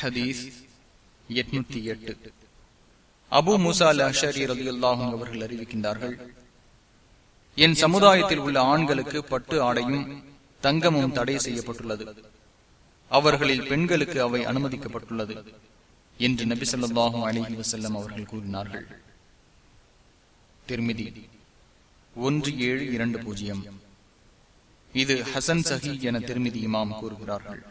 ஹதீஸ் எட்நூத்தி எட்டு. அபு முசா அல் அஷரி ரதி அல்லாஹும் அவர்கள் அறிவிக்கின்றார்கள் என் சமுதாயத்தில் உள்ள ஆண்களுக்கு பட்டு ஆடையும் தங்கமும் தடை செய்யப்பட்டுள்ளது. அவர்களில் பெண்களுக்கு அவை அனுமதிக்கப்பட்டுள்ளது என்று நபி சொல்லாஹும் அலிஹி வசல்லம் அவர்கள் கூறினார்கள். திருமிதி ஒன்று ஏழு இரண்டு பூஜ்ஜியம். இது ஹசன் சஹி என திருமிதி இமாம் கூறுகிறார்கள்.